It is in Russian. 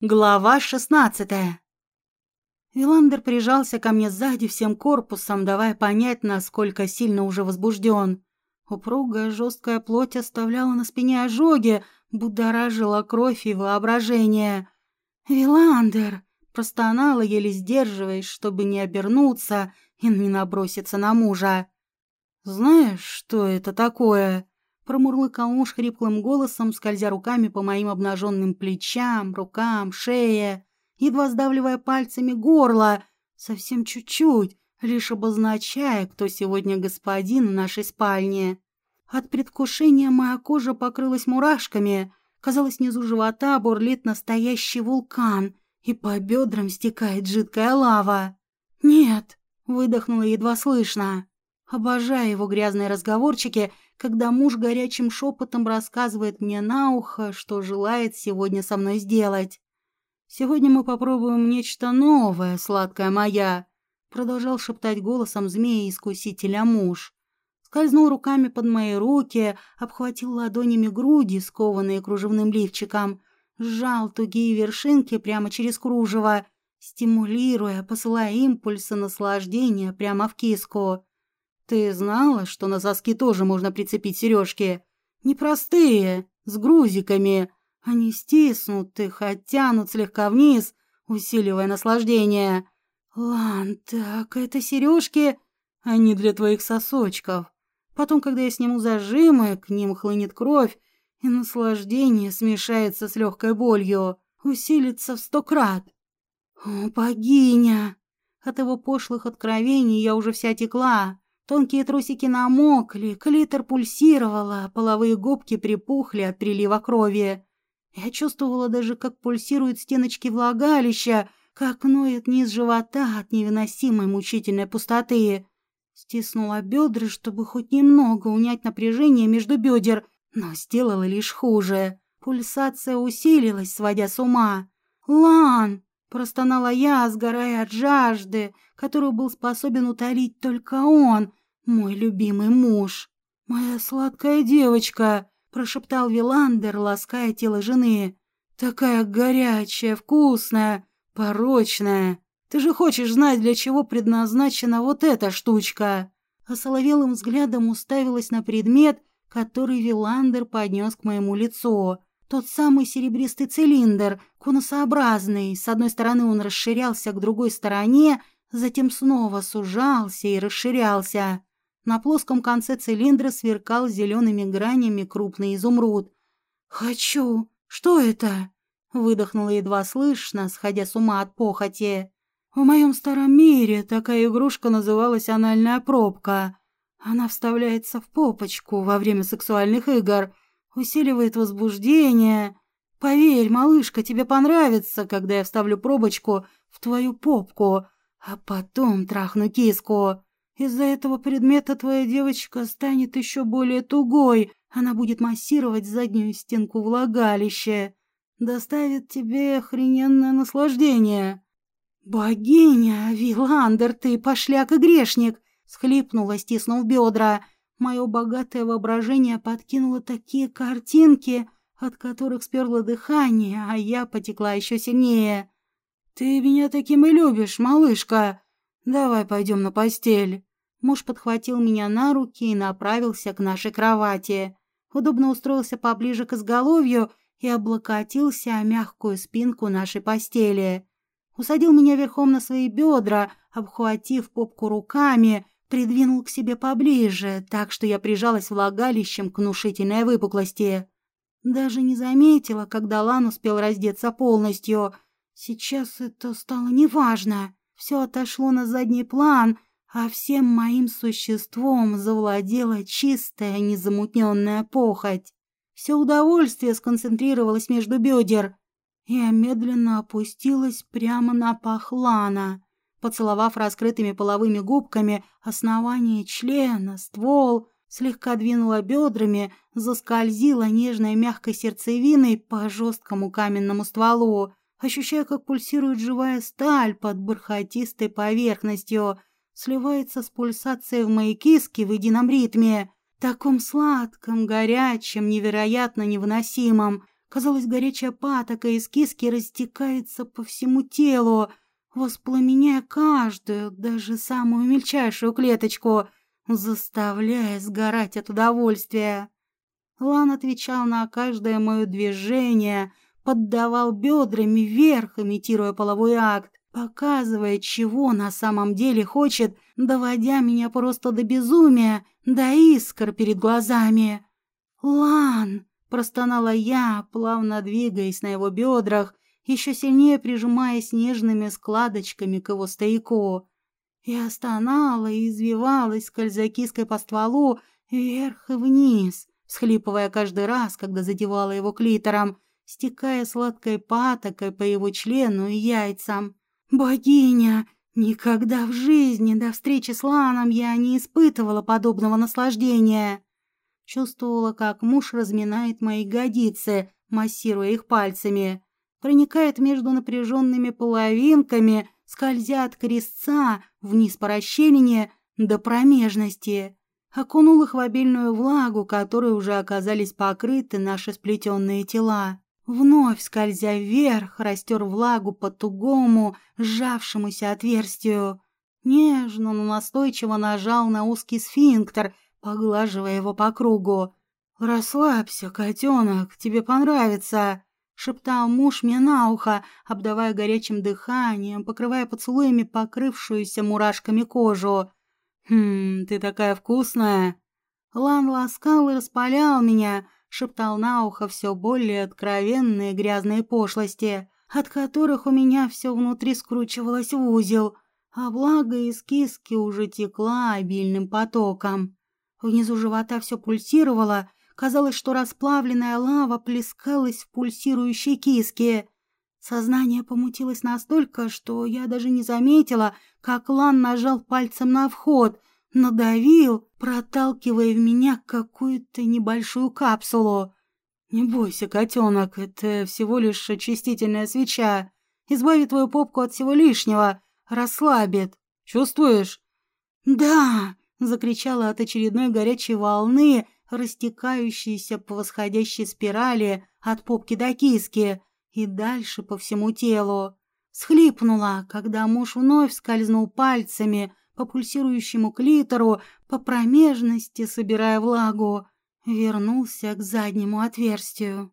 Глава шестнадцатая. Виландер прижался ко мне сзади всем корпусом, давая понять, насколько сильно уже возбужден. Упругая жесткая плоть оставляла на спине ожоги, будоражила кровь и воображение. «Виландер!» – простонала, еле сдерживаясь, чтобы не обернуться и не наброситься на мужа. «Знаешь, что это такое?» Промурлыкал муж хриплым голосом, скользя руками по моим обнаженным плечам, рукам, шее, едва сдавливая пальцами горло, совсем чуть-чуть, лишь обозначая, кто сегодня господин в нашей спальне. От предвкушения моя кожа покрылась мурашками, казалось, внизу живота бурлит настоящий вулкан, и по бедрам стекает жидкая лава. «Нет», — выдохнула едва слышно. Обожаю его грязные разговорчики — когда муж горячим шепотом рассказывает мне на ухо, что желает сегодня со мной сделать. «Сегодня мы попробуем нечто новое, сладкая моя», — продолжал шептать голосом змея-искусителя муж. Скользнул руками под мои руки, обхватил ладонями груди, скованные кружевным лифчиком, сжал тугие вершинки прямо через кружево, стимулируя, посылая импульсы наслаждения прямо в киску. Ты знала, что на соски тоже можно прицепить сережки? Непростые, с грузиками. Они стиснуты, оттянут слегка вниз, усиливая наслаждение. Лан, так это сережки, они для твоих сосочков. Потом, когда я сниму зажимы, к ним хлынет кровь, и наслаждение смешается с легкой болью, усилится в сто крат. О, богиня! От его пошлых откровений я уже вся текла. Тонкие трусики намокли, клитор пульсировала, половые губки припухли от прилива крови. Я чувствовала даже, как пульсируют стеночки влагалища, как ноет низ живота от невыносимой мучительной пустоты. Стиснула бедра, чтобы хоть немного унять напряжение между бедер, но сделала лишь хуже. Пульсация усилилась, сводя с ума. «Лан!» – простонала я, сгорая от жажды, которую был способен утолить только он, мой любимый муж, моя сладкая девочка, прошептал Виландер, лаская тело жены. Такая горячая, вкусная, порочная. Ты же хочешь знать, для чего предназначена вот эта штучка? А соловелым взглядом уставилась на предмет, который Виландер поднес к моему лицу. Тот самый серебристый цилиндр, конусообразный. С одной стороны он расширялся к другой стороне, затем снова сужался и расширялся. На плоском конце цилиндра сверкал зелеными гранями крупный изумруд. «Хочу! Что это?» — выдохнула едва слышно, сходя с ума от похоти. В моем старом мире такая игрушка называлась анальная пробка. Она вставляется в попочку во время сексуальных игр, усиливает возбуждение. Поверь, малышка, тебе понравится, когда я вставлю пробочку в твою попку, а потом трахну киску. Из-за этого предмета твоя девочка станет еще более тугой. Она будет массировать заднюю стенку влагалища. Доставит тебе охрененное наслаждение. Богиня, Виландер, ты пошляк и грешник, схлипнула, стиснув бедра. Мое богатое воображение подкинуло такие картинки, от которых сперло дыхание, а я потекла еще сильнее. Ты меня таким и любишь, малышка. Давай пойдем на постель. Муж подхватил меня на руки и направился к нашей кровати. Удобно устроился поближе к изголовью и облокотился о мягкую спинку нашей постели. Усадил меня верхом на свои бедра, обхватив попку руками, придвинул к себе поближе, так что я прижалась влагалищем к внушительной выпуклости. Даже не заметила, когда Лан успел раздеться полностью. Сейчас это стало неважно. Все отошло на задний план — а всем моим существом завладела чистая, незамутненная похоть. Все удовольствие сконцентрировалось между бедер. Я медленно опустилась прямо на пах Лана, поцеловав раскрытыми половыми губками основание члена, ствол, слегка двинула бедрами, заскользила нежной мягкой сердцевиной по жесткому каменному стволу, ощущая, как пульсирует живая сталь под бархатистой поверхностью, сливается с пульсацией в моей киске в едином ритме, таком сладком, горячем, невероятно невыносимом, Казалось, горячая патока из киски растекается по всему телу, воспламеняя каждую, даже самую мельчайшую клеточку, заставляя сгорать от удовольствия. Лан отвечал на каждое мое движение, поддавал бедрами вверх, имитируя половой акт, показывая, чего на самом деле хочет, доводя меня просто до безумия, до искр перед глазами. «Лан!» – простонала я, плавно двигаясь на его бедрах, еще сильнее прижимаясь нежными складочками к его стояку. Я стонала и извивалась, скользя киской по стволу вверх и вниз, схлипывая каждый раз, когда задевала его клитором, стекая сладкой патокой по его члену и яйцам. «Богиня! Никогда в жизни до встречи с Ланом я не испытывала подобного наслаждения!» Чувствовала, как муж разминает мои ягодицы, массируя их пальцами, проникает между напряженными половинками, скользя от крестца вниз по расщелине до промежности окунул их в обильную влагу, которой уже оказались покрыты наши сплетенные тела. Вновь, скользя вверх, растер влагу по тугому, сжавшемуся отверстию. Нежно, но настойчиво нажал на узкий сфинктер, поглаживая его по кругу. «Расслабься, котенок, тебе понравится!» — шептал муж мне на ухо, обдавая горячим дыханием, покрывая поцелуями покрывшуюся мурашками кожу. «Хм, ты такая вкусная!» Лан ласкал и распалял меня, шептал на ухо все более откровенные грязные пошлости, от которых у меня все внутри скручивалось в узел, а влага из киски уже текла обильным потоком. Внизу живота все пульсировало, казалось, что расплавленная лава плескалась в пульсирующей киске. Сознание помутилось настолько, что я даже не заметила, как Лан нажал пальцем на вход, надавил, проталкивая в меня какую-то небольшую капсулу. «Не бойся, котенок, это всего лишь очистительная свеча. Избавит твою попку от всего лишнего, расслабит. Чувствуешь?» «Да!» — закричала от очередной горячей волны, растекающейся по восходящей спирали от попки до киски и дальше по всему телу. Схлипнула, когда муж вновь скользнул пальцами по пульсирующему клитору, по промежности, собирая влагу. Вернулся к заднему отверстию.